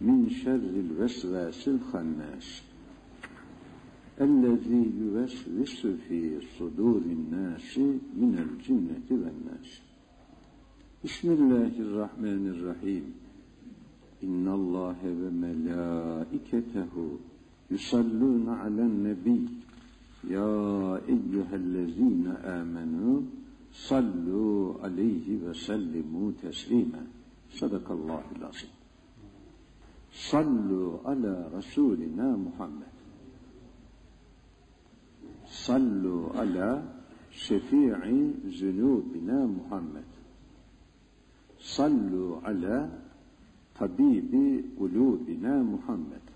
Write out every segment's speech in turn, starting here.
min şerril vesvesil hannas ellezî yüvesvisu fî sudûrin nâsi minel cinneti ven nâs Bismillahirrahmanirrahim İnnallâhe ve melâiketehu yusallûne alen nebiyy ya eyyühellezîne âmenû sallu aleyhi ve sellimu teslîmen. Sadakallâhu lazim. Sallu ala Resulina Muhammed. Sallu ala şefii zünubina Muhammed. Sallu ala tabibi ulubina Muhammed.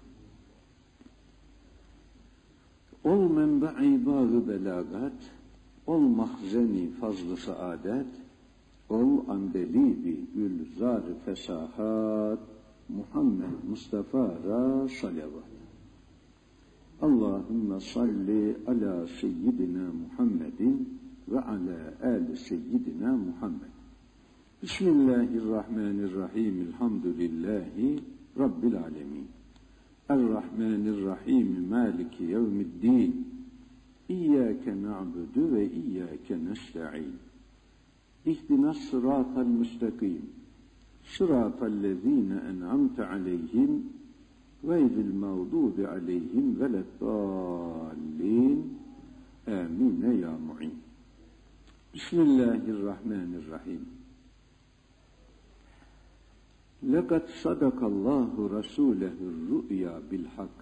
Ol menba'i bağı belagat, ol mahzeni fazlı saadet, ol andelibi gülzar fesahat, Muhammed Mustafa ra salavat. Allahümme salli ala seyyidina Muhammedin ve ala ali seyyidina Muhammed. Bismillahirrahmanirrahim. Elhamdülillahi Rabbil alemin. Errahmanirrahim. Maliki yevmiddin. İyyâke na'budu ve iyyâke nesta'in. İhdinas sıratal müstakim. صراط الذين أنعمت عليهم غير المغضوب عليهم ولا الضالين. آمين يا معين. بسم الله الرحمن الرحيم. لقد صدق الله رسوله الرؤيا بالحق.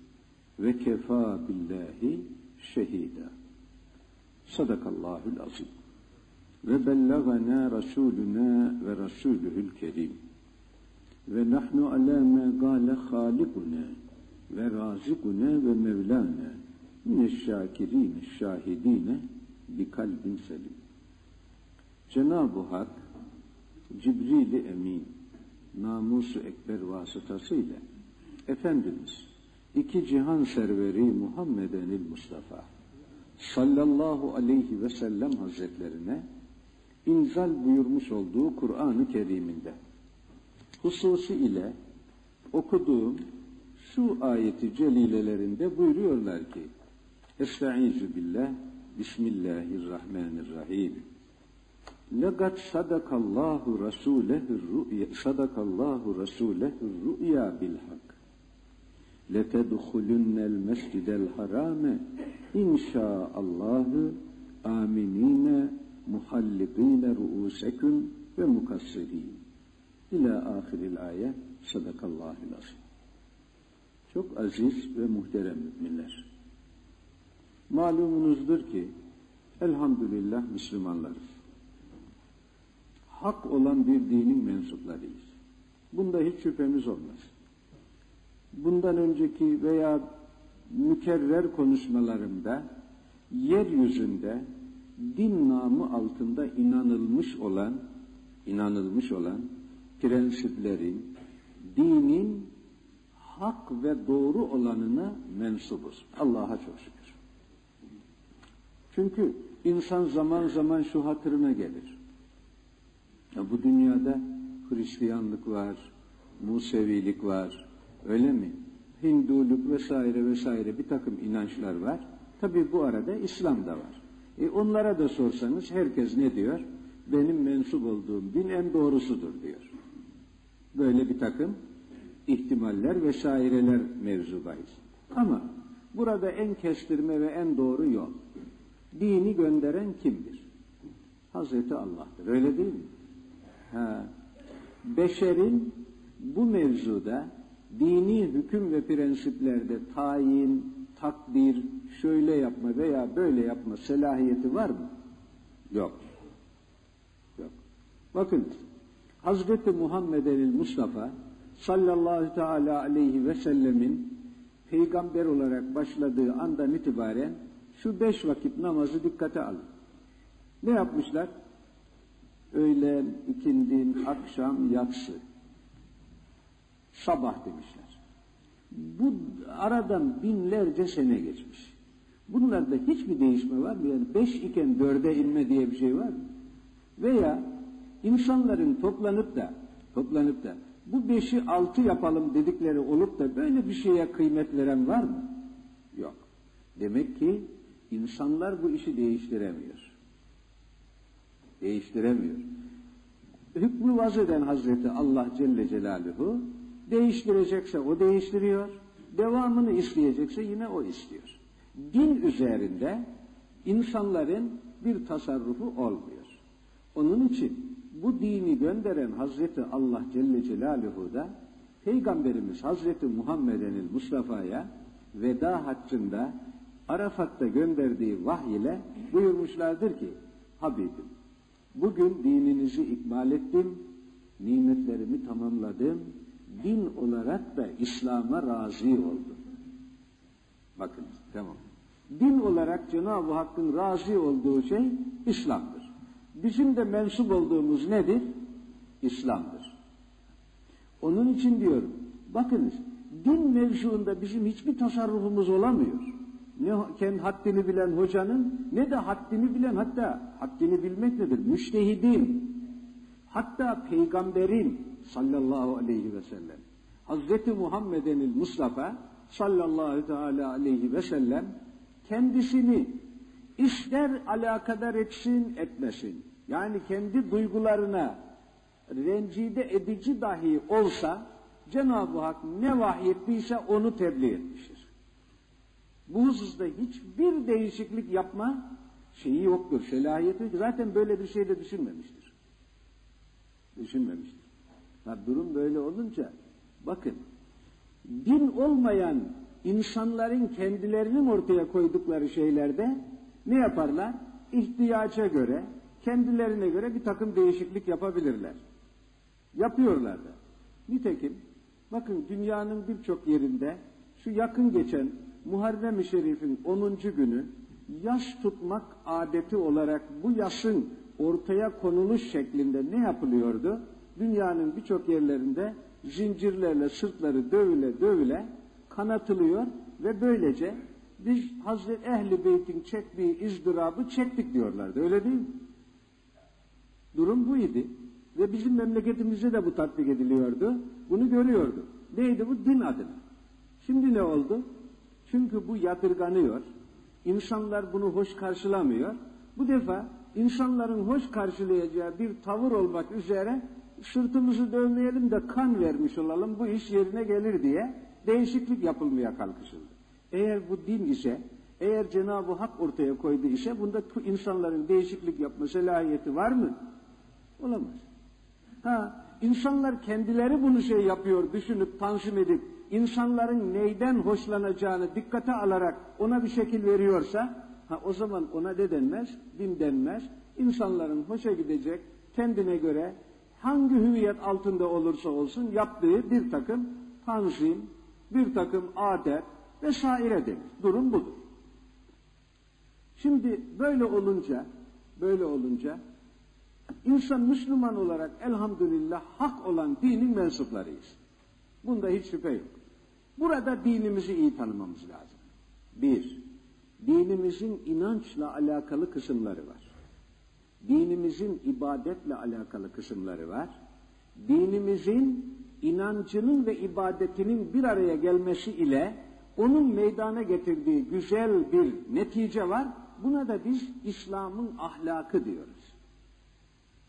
ve kefa billahi şehida. Sadakallahul azim. Ve bellagana rasuluna ve rasuluhul kerim. Ve nahnu ala ma gale halikuna ve razikuna ve mevlana mineşşakirine şahidine bi kalbin selim. Cenab-ı Hak Cibril-i Emin namus-u ekber vasıtasıyla Efendimiz iki cihan serveri Muhammedenil Mustafa sallallahu aleyhi ve sellem hazretlerine inzal buyurmuş olduğu Kur'an-ı Kerim'inde hususi ile okuduğum şu ayeti celilelerinde buyuruyorlar ki Estaizu billah Bismillahirrahmanirrahim. Lekat sadakallahu rasulehur ru'ya sadakallahu rasulehur ru'ya bilhak لَتَدْخُلُنَّ الْمَسْجِدَ الْحَرَامَ اِنْ شَاءَ اللّٰهُ آمِنِينَ مُحَلِّقِينَ رُؤُوسَكُمْ وَمُكَسِّرِينَ İlâ ahiril ayet sadakallâhil azim. Çok aziz ve muhterem müminler. Malumunuzdur ki elhamdülillah Müslümanlarız. Hak olan bir dinin mensuplarıyız. Bunda hiç şüphemiz olmaz. Bundan önceki veya mükerrer konuşmalarımda yeryüzünde din namı altında inanılmış olan inanılmış olan prensiplerin, dinin hak ve doğru olanına mensubuz. Allah'a çok şükür. Çünkü insan zaman zaman şu hatırına gelir. Ya bu dünyada Hristiyanlık var, Musevilik var, öyle mi? Hinduluk vesaire vesaire bir takım inançlar var. Tabi bu arada İslam da var. E onlara da sorsanız herkes ne diyor? Benim mensup olduğum din en doğrusudur diyor. Böyle bir takım ihtimaller vesaireler mevzu bahis. Ama burada en kestirme ve en doğru yol. Dini gönderen kimdir? Hazreti Allah'tır. Öyle değil mi? Ha. Beşerin bu mevzuda dini hüküm ve prensiplerde tayin, takdir, şöyle yapma veya böyle yapma selahiyeti var mı? Yok. Yok. Bakın Hazreti Muhammed el Mustafa sallallahu teala aleyhi ve sellemin peygamber olarak başladığı andan itibaren şu beş vakit namazı dikkate alın. Ne yapmışlar? Öğlen, ikindin, akşam, yatsı. Sabah demişler. Bu aradan binlerce sene geçmiş. Bunlarda hiçbir değişme var mı? Yani beş iken dörde inme diye bir şey var mı? Veya insanların toplanıp da toplanıp da bu beşi altı yapalım dedikleri olup da böyle bir şeye kıymet veren var mı? Yok. Demek ki insanlar bu işi değiştiremiyor. Değiştiremiyor. Hükmü vaz eden Hazreti Allah Celle Celaluhu değiştirecekse o değiştiriyor, devamını isteyecekse yine o istiyor. Din üzerinde insanların bir tasarrufu olmuyor. Onun için bu dini gönderen Hazreti Allah Celle Celaluhu da Peygamberimiz Hazreti Muhammed'in Mustafa'ya veda haccında Arafat'ta gönderdiği vahiy ile buyurmuşlardır ki Habibim bugün dininizi ikmal ettim, nimetlerimi tamamladım, din olarak da İslam'a razı oldum. Bakın tamam. Din olarak Cenab-ı Hakk'ın razı olduğu şey İslam'dır. Bizim de mensup olduğumuz nedir? İslam'dır. Onun için diyorum, bakınız, din mevzuunda bizim hiçbir tasarrufumuz olamıyor. Ne kendi haddini bilen hocanın, ne de haddini bilen, hatta haddini bilmek nedir? Müştehidin, hatta peygamberin sallallahu aleyhi ve sellem, Hazreti Muhammed'in Mustafa sallallahu teala aleyhi ve sellem, kendisini ister alakadar etsin etmesin, yani kendi duygularına rencide edici dahi olsa, Cenab-ı Hak ne vahyettiyse onu tebliğ etmiştir. Bu hususta hiçbir değişiklik yapma şeyi yoktur, selahiyeti zaten böyle bir şey de düşünmemiştir. Düşünmemiştir. Ha, durum böyle olunca bakın din olmayan insanların kendilerinin ortaya koydukları şeylerde ne yaparlar? İhtiyaca göre, kendilerine göre bir takım değişiklik yapabilirler. Yapıyorlar da. Nitekim bakın dünyanın birçok yerinde şu yakın geçen Muharrem-i Şerif'in 10. günü yaş tutmak adeti olarak bu yaşın ortaya konuluş şeklinde ne yapılıyordu? Dünyanın birçok yerlerinde zincirlerle sırtları dövüle dövüle kanatılıyor ve böylece biz Hazreti Ehli Beyt'in çektiği izdırabı çektik diyorlardı. Öyle değil mi? Durum bu idi. Ve bizim memleketimizde de bu tatbik ediliyordu. Bunu görüyordu. Neydi bu? Din adına. Şimdi ne oldu? Çünkü bu yadırganıyor. İnsanlar bunu hoş karşılamıyor. Bu defa insanların hoş karşılayacağı bir tavır olmak üzere sırtımızı dövmeyelim de kan vermiş olalım bu iş yerine gelir diye değişiklik yapılmaya kalkışıldı. Eğer bu din ise, eğer Cenab-ı Hak ortaya koydu ise bunda insanların değişiklik yapma selahiyeti var mı? Olamaz. Ha, insanlar kendileri bunu şey yapıyor, düşünüp, tanzim edip, insanların neyden hoşlanacağını dikkate alarak ona bir şekil veriyorsa, ha o zaman ona ne denmez? Din denmez. İnsanların hoşa gidecek, kendine göre hangi hüviyet altında olursa olsun yaptığı bir takım tanzim, bir takım adet vesairedir. Durum budur. Şimdi böyle olunca, böyle olunca insan Müslüman olarak elhamdülillah hak olan dinin mensuplarıyız. Bunda hiç şüphe yok. Burada dinimizi iyi tanımamız lazım. Bir, dinimizin inançla alakalı kısımları var. Dinimizin ibadetle alakalı kısımları var. Dinimizin inancının ve ibadetinin bir araya gelmesi ile onun meydana getirdiği güzel bir netice var. Buna da biz İslam'ın ahlakı diyoruz.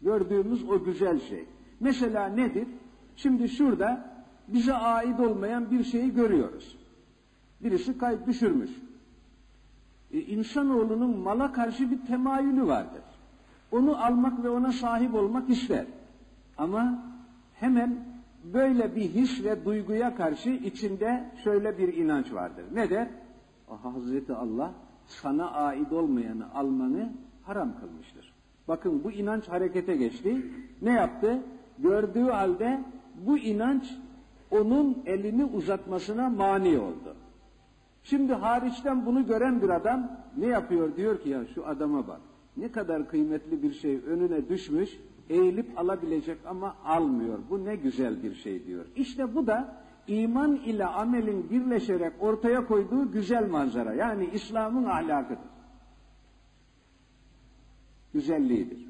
Gördüğümüz o güzel şey. Mesela nedir? Şimdi şurada bize ait olmayan bir şeyi görüyoruz. Birisi kayıp düşürmüş. E, insanoğlunun mala karşı bir temayülü vardır. Onu almak ve ona sahip olmak ister. Ama hemen böyle bir his ve duyguya karşı içinde şöyle bir inanç vardır. Ne der? Hazreti Allah sana ait olmayanı almanı haram kılmıştır. Bakın bu inanç harekete geçti. Ne yaptı? Gördüğü halde bu inanç onun elini uzatmasına mani oldu. Şimdi hariçten bunu gören bir adam ne yapıyor? Diyor ki ya şu adama bak. Ne kadar kıymetli bir şey önüne düşmüş, eğilip alabilecek ama almıyor. Bu ne güzel bir şey diyor. İşte bu da iman ile amelin birleşerek ortaya koyduğu güzel manzara. Yani İslam'ın ahlakıdır. Güzelliğidir.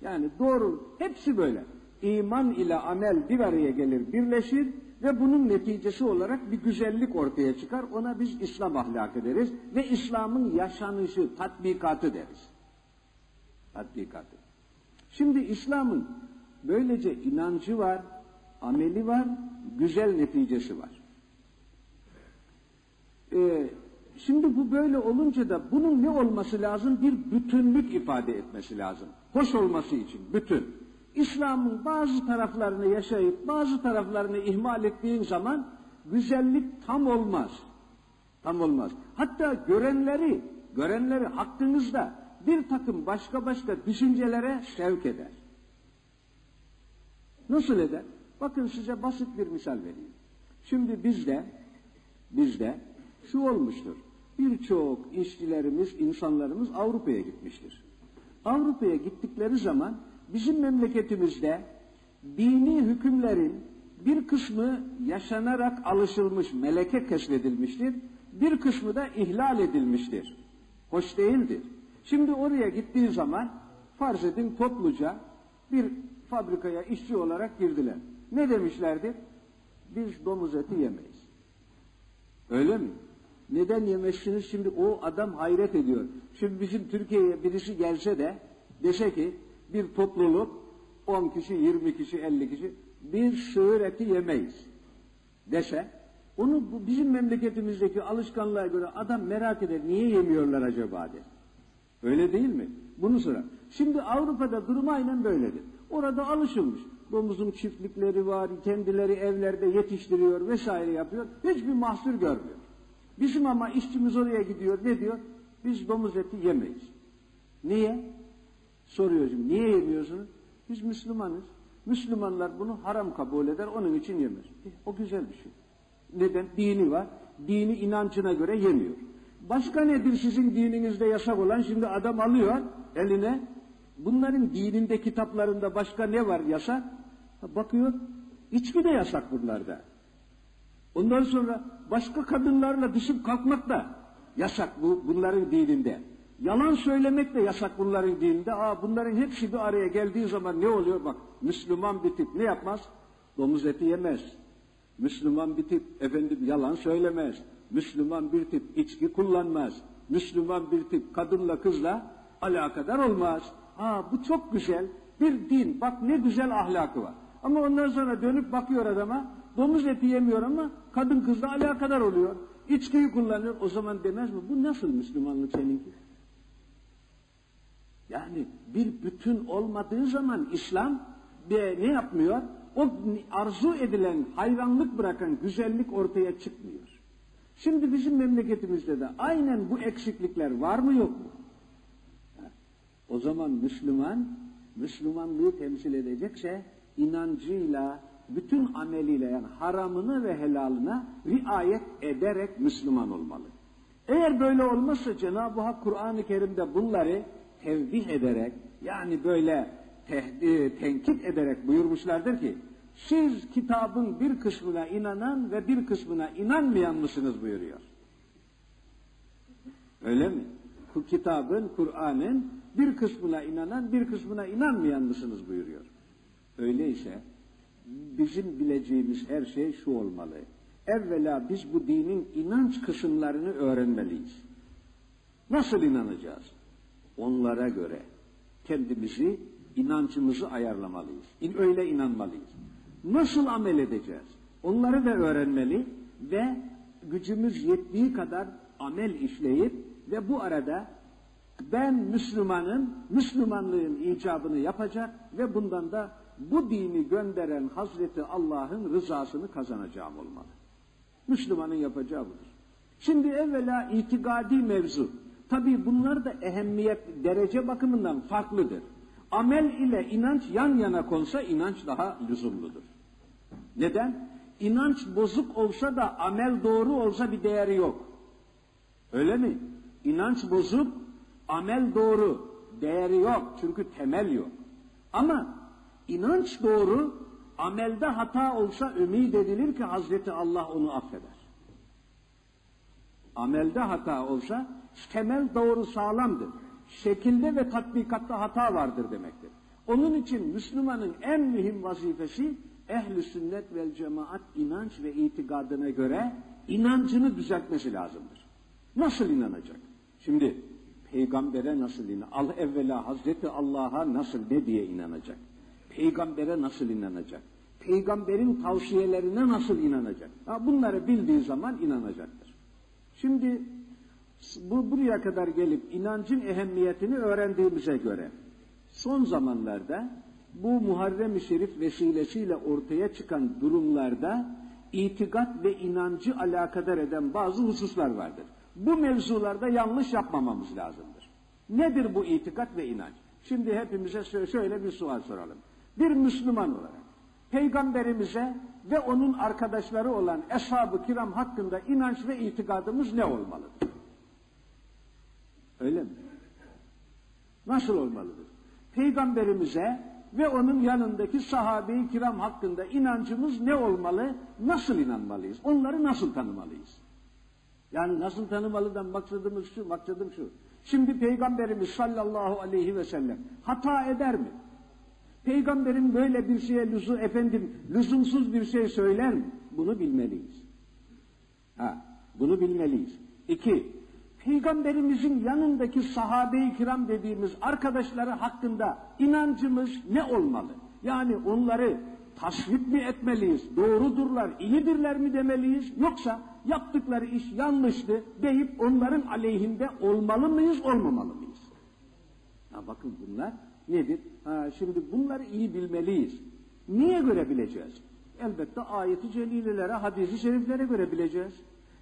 Yani doğru, hepsi böyle. İman ile amel bir araya gelir, birleşir ve bunun neticesi olarak bir güzellik ortaya çıkar. Ona biz İslam ahlakı deriz ve İslam'ın yaşanışı, tatbikatı deriz. Tatbikatı. Şimdi İslam'ın böylece inancı var, ameli var, güzel neticesi var. Ee, şimdi bu böyle olunca da bunun ne olması lazım? Bir bütünlük ifade etmesi lazım. Hoş olması için bütün. İslam'ın bazı taraflarını yaşayıp bazı taraflarını ihmal ettiğin zaman güzellik tam olmaz. Tam olmaz. Hatta görenleri, görenleri hakkınızda bir takım başka başka düşüncelere sevk eder. Nasıl eder? Bakın size basit bir misal vereyim. Şimdi bizde, bizde şu olmuştur. Birçok işçilerimiz, insanlarımız Avrupa'ya gitmiştir. Avrupa'ya gittikleri zaman bizim memleketimizde dini hükümlerin bir kısmı yaşanarak alışılmış, meleke keşfedilmiştir. Bir kısmı da ihlal edilmiştir. Hoş değildir. Şimdi oraya gittiği zaman farz edin topluca bir fabrikaya işçi olarak girdiler. Ne demişlerdi? Biz domuz eti yemeyiz. Öyle mi? Neden yemezsiniz? Şimdi o adam hayret ediyor. Şimdi bizim Türkiye'ye birisi gelse de dese ki bir topluluk 10 kişi, 20 kişi, 50 kişi bir sığır eti yemeyiz dese onu bizim memleketimizdeki alışkanlığa göre adam merak eder. Niye yemiyorlar acaba der. Öyle değil mi? Bunu sorar. Şimdi Avrupa'da durum aynen böyledir. Orada alışılmış. Domuzun çiftlikleri var, kendileri evlerde yetiştiriyor vesaire yapıyor. Hiçbir mahsur görmüyor. Bizim ama işçimiz oraya gidiyor. Ne diyor? Biz domuz eti yemeyiz. Niye? Soruyor şimdi. Niye yemiyorsunuz? Biz Müslümanız. Müslümanlar bunu haram kabul eder. Onun için yemez. E, o güzel bir şey. Neden? Dini var. Dini inancına göre yemiyor. Başka nedir sizin dininizde yasak olan? Şimdi adam alıyor eline. Bunların dininde kitaplarında başka ne var yasak? Bakıyor. İçki de yasak bunlarda. Ondan sonra başka kadınlarla düşüp kalkmak da yasak bu bunların dininde. Yalan söylemek de yasak bunların dininde. Aa bunların hepsi bir araya geldiği zaman ne oluyor? Bak Müslüman bir tip ne yapmaz? Domuz eti yemez. Müslüman bir tip efendim yalan söylemez. Müslüman bir tip içki kullanmaz. Müslüman bir tip kadınla kızla alakadar olmaz. Aa bu çok güzel bir din. Bak ne güzel ahlakı var. Ama ondan sonra dönüp bakıyor adama. Domuz eti yemiyor ama kadın kızla alakadar oluyor. İçkiyi kullanıyor. O zaman demez mi? Bu nasıl Müslümanlık seninki? Yani bir bütün olmadığı zaman İslam bir ne yapmıyor? O arzu edilen, hayranlık bırakan güzellik ortaya çıkmıyor. Şimdi bizim memleketimizde de aynen bu eksiklikler var mı yok mu? O zaman Müslüman, Müslümanlığı temsil edecekse inancıyla, bütün ameliyle yani haramını ve helalına riayet ederek Müslüman olmalı. Eğer böyle olmazsa Cenab-ı Hak Kur'an-ı Kerim'de bunları tevbih ederek yani böyle tenkit ederek buyurmuşlardır ki siz kitabın bir kısmına inanan ve bir kısmına inanmayan mısınız buyuruyor. Öyle mi? Bu kitabın, Kur'an'ın bir kısmına inanan, bir kısmına inanmayan mısınız buyuruyor. Öyleyse bizim bileceğimiz her şey şu olmalı. Evvela biz bu dinin inanç kısımlarını öğrenmeliyiz. Nasıl inanacağız? Onlara göre kendimizi, inancımızı ayarlamalıyız. Öyle inanmalıyız. Nasıl amel edeceğiz? Onları da öğrenmeli ve gücümüz yettiği kadar amel işleyip ve bu arada ben Müslümanın, Müslümanlığın icabını yapacak ve bundan da bu dini gönderen Hazreti Allah'ın rızasını kazanacağım olmalı. Müslümanın yapacağı budur. Şimdi evvela itikadi mevzu. Tabi bunlar da ehemmiyet, derece bakımından farklıdır. Amel ile inanç yan yana konsa inanç daha lüzumludur. Neden? İnanç bozuk olsa da amel doğru olsa bir değeri yok. Öyle mi? İnanç bozuk, amel doğru, değeri yok. Çünkü temel yok. Ama inanç doğru, amelde hata olsa ümit edilir ki Hazreti Allah onu affeder. Amelde hata olsa temel doğru sağlamdır. Şekilde ve tatbikatta hata vardır demektir. Onun için Müslümanın en mühim vazifesi ehli sünnet vel cemaat inanç ve itikadına göre inancını düzeltmesi lazımdır. Nasıl inanacak? Şimdi peygambere nasıl inanacak? Al evvela Hazreti Allah'a nasıl ne diye inanacak? Peygambere nasıl inanacak? Peygamberin tavsiyelerine nasıl inanacak? Ha, bunları bildiği zaman inanacaktır. Şimdi bu buraya kadar gelip inancın ehemmiyetini öğrendiğimize göre son zamanlarda bu Muharrem-i Şerif vesilesiyle ortaya çıkan durumlarda itikat ve inancı alakadar eden bazı hususlar vardır. Bu mevzularda yanlış yapmamamız lazımdır. Nedir bu itikat ve inanç? Şimdi hepimize şöyle bir sual soralım. Bir Müslüman olarak peygamberimize ve onun arkadaşları olan eshab-ı kiram hakkında inanç ve itikadımız ne olmalıdır? Öyle mi? Nasıl olmalıdır? Peygamberimize ve onun yanındaki sahabe-i kiram hakkında inancımız ne olmalı? Nasıl inanmalıyız? Onları nasıl tanımalıyız? Yani nasıl tanımalıdan maksadımız şu, maksadım şu. Şimdi Peygamberimiz sallallahu aleyhi ve sellem hata eder mi? Peygamberin böyle bir şeye lüzum, efendim lüzumsuz bir şey söyler mi? Bunu bilmeliyiz. Ha, bunu bilmeliyiz. İki, Peygamberimizin yanındaki sahabe-i kiram dediğimiz arkadaşları hakkında inancımız ne olmalı? Yani onları tasvip mi etmeliyiz? Doğrudurlar, iyidirler mi demeliyiz? Yoksa yaptıkları iş yanlıştı deyip onların aleyhinde olmalı mıyız, olmamalı mıyız? Ha bakın bunlar nedir? Ha, şimdi bunları iyi bilmeliyiz. Niye göre bileceğiz? Elbette ayeti celilelere, hadisi şeriflere göre bileceğiz.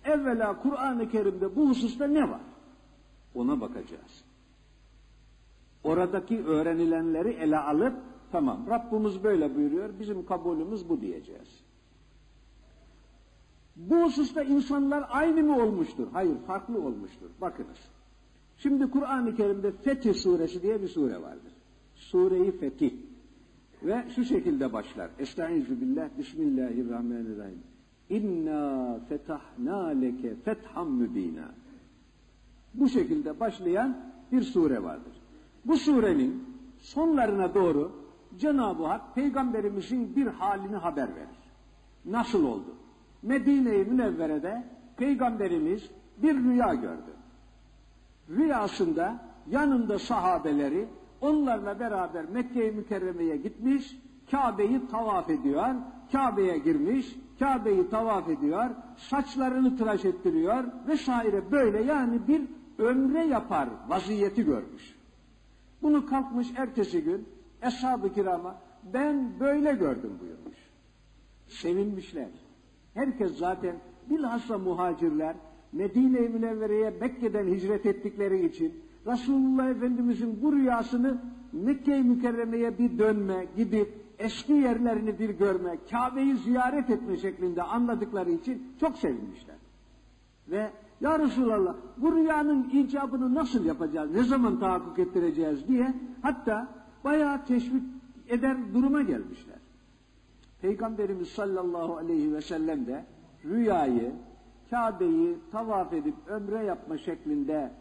Evvela Kur'an-ı Kerim'de bu hususta ne var? Ona bakacağız. Oradaki öğrenilenleri ele alıp tamam Rabbimiz böyle buyuruyor bizim kabulümüz bu diyeceğiz. Bu hususta insanlar aynı mı olmuştur? Hayır farklı olmuştur. Bakınız. Şimdi Kur'an-ı Kerim'de Fetih suresi diye bir sure vardır. Sure-i Fetih. Ve şu şekilde başlar. Estaizu billah, Bismillahirrahmanirrahim. İnna fetahna leke fetham mübina. Bu şekilde başlayan bir sure vardır. Bu surenin sonlarına doğru Cenab-ı Hak peygamberimizin bir halini haber verir. Nasıl oldu? Medine-i Münevvere'de peygamberimiz bir rüya gördü. Rüyasında yanında sahabeleri onlarla beraber Mekke-i Mükerreme'ye gitmiş, Kabe'yi tavaf ediyor, Kabe'ye girmiş, Kabe'yi tavaf ediyor, saçlarını tıraş ettiriyor vesaire böyle yani bir ömre yapar vaziyeti görmüş. Bunu kalkmış ertesi gün Eshab-ı Kiram'a ben böyle gördüm buyurmuş. Sevinmişler. Herkes zaten bilhassa muhacirler Medine-i Münevvere'ye Mekke'den hicret ettikleri için Resulullah Efendimizin bu rüyasını Mekke-i Mükerreme'ye bir dönme, gidip eski yerlerini bir görme, Kabe'yi ziyaret etme şeklinde anladıkları için çok sevinmişler. Ve ya Resulallah bu rüyanın icabını nasıl yapacağız, ne zaman tahakkuk ettireceğiz diye hatta bayağı teşvik eder duruma gelmişler. Peygamberimiz sallallahu aleyhi ve sellem de rüyayı, Kabe'yi tavaf edip ömre yapma şeklinde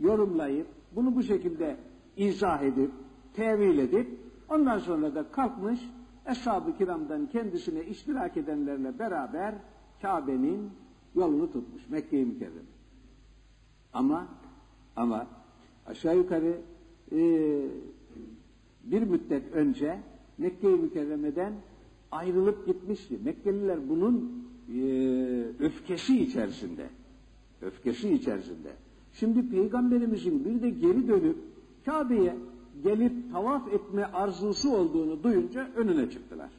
yorumlayıp, bunu bu şekilde izah edip, tevil edip, ondan sonra da kalkmış, Eshab-ı kiramdan kendisine iştirak edenlerle beraber Kabe'nin yolunu tutmuş, Mekke-i Mükerreme. Ama, ama aşağı yukarı e, bir müddet önce Mekke-i Mükerreme'den ayrılıp gitmişti. Mekkeliler bunun e, öfkesi içerisinde. Öfkesi içerisinde. Şimdi Peygamberimizin bir de geri dönüp Kabe'ye gelip tavaf etme arzusu olduğunu duyunca önüne çıktılar.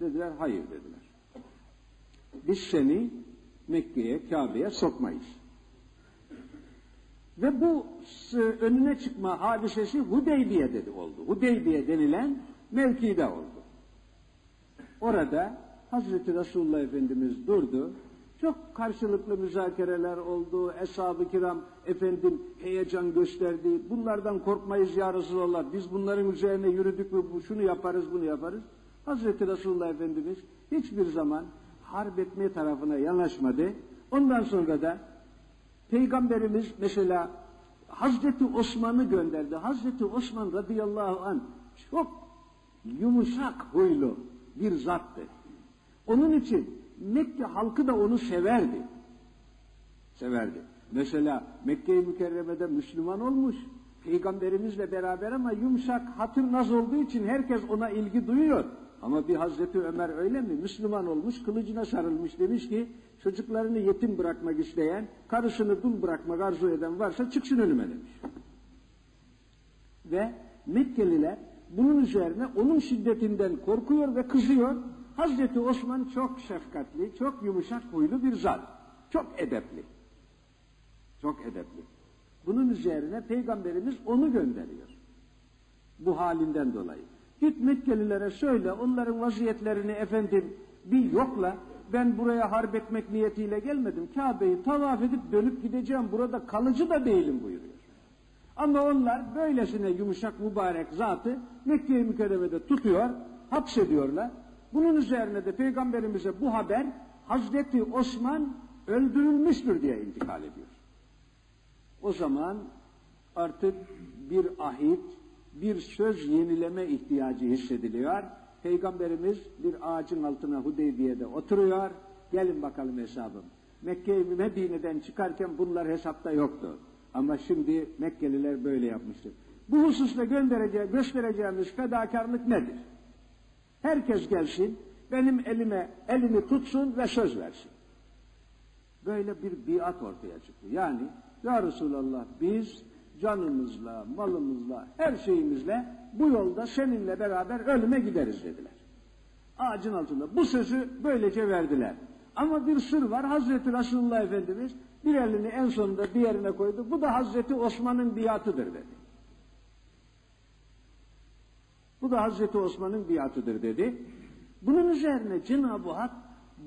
Dediler hayır dediler. Biz seni Mekke'ye, Kabe'ye sokmayız. Ve bu önüne çıkma hadisesi Hudeybiye dedi oldu. Hudeybiye denilen mevkide oldu. Orada Hazreti Resulullah Efendimiz durdu. Çok karşılıklı müzakereler oldu. Eshab-ı kiram efendim heyecan gösterdi. Bunlardan korkmayız ya Resulallah. Biz bunların üzerine yürüdük mü şunu yaparız bunu yaparız. Hazreti Resulullah Efendimiz hiçbir zaman harp etme tarafına yanaşmadı. Ondan sonra da Peygamberimiz mesela Hazreti Osman'ı gönderdi. Hazreti Osman radıyallahu an çok yumuşak huylu bir zattı. Onun için Mekke halkı da onu severdi. Severdi. Mesela Mekke-i Mükerreme'de Müslüman olmuş. Peygamberimizle beraber ama yumuşak hatır naz olduğu için herkes ona ilgi duyuyor. Ama bir Hazreti Ömer öyle mi? Müslüman olmuş, kılıcına sarılmış demiş ki çocuklarını yetim bırakmak isteyen, karısını dul bırakmak arzu eden varsa çıksın önüme demiş. Ve Mekkeliler bunun üzerine onun şiddetinden korkuyor ve kızıyor. Hazreti Osman çok şefkatli, çok yumuşak huylu bir zat. Çok edepli. Çok edepli. Bunun üzerine Peygamberimiz onu gönderiyor. Bu halinden dolayı. Git Mekkelilere söyle onların vaziyetlerini efendim bir yokla. Ben buraya harp etmek niyetiyle gelmedim. Kabe'yi tavaf edip dönüp gideceğim. Burada kalıcı da değilim buyuruyor. Ama onlar böylesine yumuşak mübarek zatı Mekke-i Mükerreme'de tutuyor, hapsediyorlar. Bunun üzerine de Peygamberimize bu haber Hazreti Osman öldürülmüştür diye intikal ediyor. O zaman artık bir ahit, bir söz yenileme ihtiyacı hissediliyor. Peygamberimiz bir ağacın altına Hudeybiye'de oturuyor. Gelin bakalım hesabım. Mekke Medine'den çıkarken bunlar hesapta yoktu. Ama şimdi Mekkeliler böyle yapmıştır. Bu hususta göndereceği, göstereceğimiz fedakarlık nedir? Herkes gelsin, benim elime elimi tutsun ve söz versin. Böyle bir biat ortaya çıktı. Yani ya Resulallah biz canımızla, malımızla, her şeyimizle bu yolda seninle beraber ölüme gideriz dediler. Ağacın altında. Bu sözü böylece verdiler. Ama bir sır var. Hazreti Resulullah Efendimiz bir elini en sonunda diğerine koydu. Bu da Hazreti Osman'ın biatıdır dedi. Bu da Hazreti Osman'ın biatıdır dedi. Bunun üzerine Cenab-ı Hak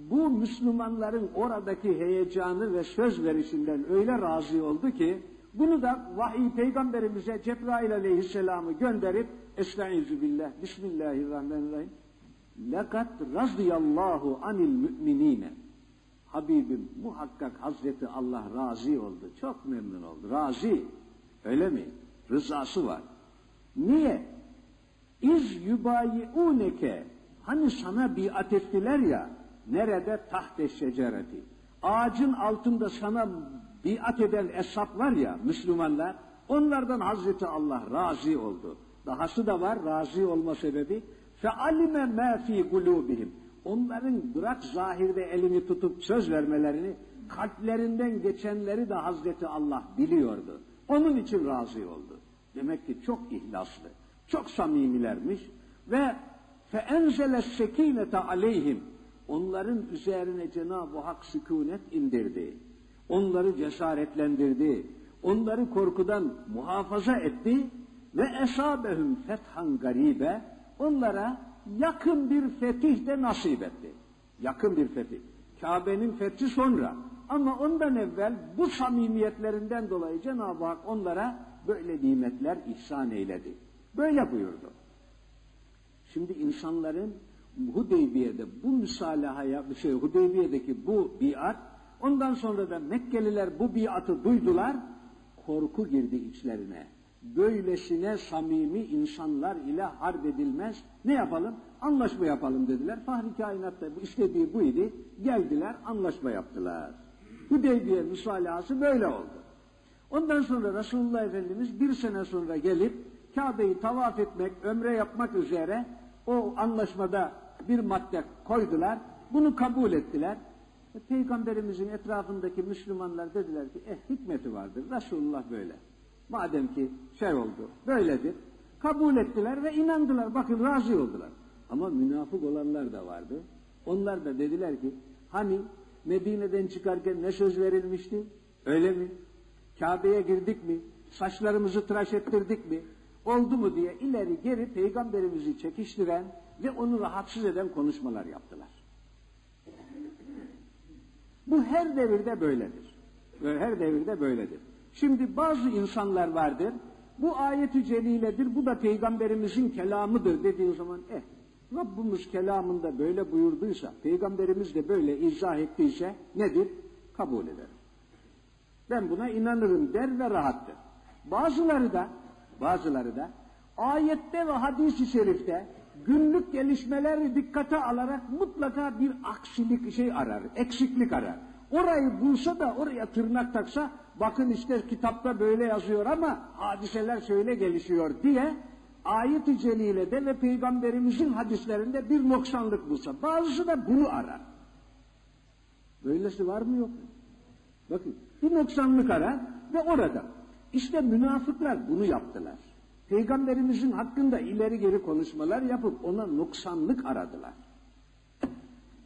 bu Müslümanların oradaki heyecanı ve söz verişinden öyle razı oldu ki bunu da vahiy peygamberimize Cebrail aleyhisselamı gönderip Estaizu billah Bismillahirrahmanirrahim Lekat radıyallahu anil müminine Habibim muhakkak Hazreti Allah razı oldu. Çok memnun oldu. Razı. Öyle mi? Rızası var. Niye? İz yubayi'uneke hani sana biat ettiler ya nerede tahte şecereti ağacın altında sana biat eden eshab var ya Müslümanlar onlardan Hazreti Allah razı oldu. Dahası da var razı olma sebebi fe alime ma fi kulubihim onların bırak zahirde elini tutup söz vermelerini kalplerinden geçenleri de Hazreti Allah biliyordu. Onun için razı oldu. Demek ki çok ihlaslı, çok samimilermiş ve fe enzele sekinete aleyhim onların üzerine Cenab-ı Hak sükunet indirdi. Onları cesaretlendirdi. Onları korkudan muhafaza etti ve esabehum fethan garibe onlara yakın bir fetih de nasip etti. Yakın bir fetih. Kabe'nin fethi sonra ama ondan evvel bu samimiyetlerinden dolayı Cenab-ı Hak onlara böyle nimetler ihsan eyledi. Böyle buyurdu. Şimdi insanların Hudeybiye'de bu müsalahaya, şey Hudeybiye'deki bu biat, ondan sonra da Mekkeliler bu biatı duydular, korku girdi içlerine. Böylesine samimi insanlar ile harp edilmez. Ne yapalım? Anlaşma yapalım dediler. Fahri kainatta istediği buydu. Geldiler, anlaşma yaptılar. Hudeybiye müsalahası böyle oldu. Ondan sonra Resulullah Efendimiz bir sene sonra gelip Kabe'yi tavaf etmek, ömre yapmak üzere O anlaşmada bir madde koydular, bunu kabul ettiler. E, Peygamberimizin etrafındaki Müslümanlar dediler ki, eh hikmeti vardır, Resulullah böyle. Madem ki şey oldu, böyledir. Kabul ettiler ve inandılar, bakın razı oldular. Ama münafık olanlar da vardı. Onlar da dediler ki, hani Medine'den çıkarken ne söz verilmişti? Öyle mi? Kabe'ye girdik mi? Saçlarımızı tıraş ettirdik mi? Oldu mu diye ileri geri peygamberimizi çekiştiren ve onu rahatsız eden konuşmalar yaptılar. Bu her devirde böyledir. Ve her devirde böyledir. Şimdi bazı insanlar vardır, bu ayeti celiledir, bu da peygamberimizin kelamıdır dediğin zaman, eh Rabbimiz kelamında böyle buyurduysa, peygamberimiz de böyle izah ettiyse nedir? Kabul eder. Ben buna inanırım der ve rahattır. Bazıları da, bazıları da ayette ve hadis-i şerifte günlük gelişmeleri dikkate alarak mutlaka bir aksilik şey arar, eksiklik arar. Orayı bulsa da oraya tırnak taksa bakın işte kitapta böyle yazıyor ama hadiseler şöyle gelişiyor diye ayet-i celilede ve peygamberimizin hadislerinde bir noksanlık bulsa. Bazısı da bunu arar. Böylesi var mı yok mu? Bakın bir noksanlık arar ve orada. İşte münafıklar bunu yaptılar. Peygamberimizin hakkında ileri geri konuşmalar yapıp ona noksanlık aradılar.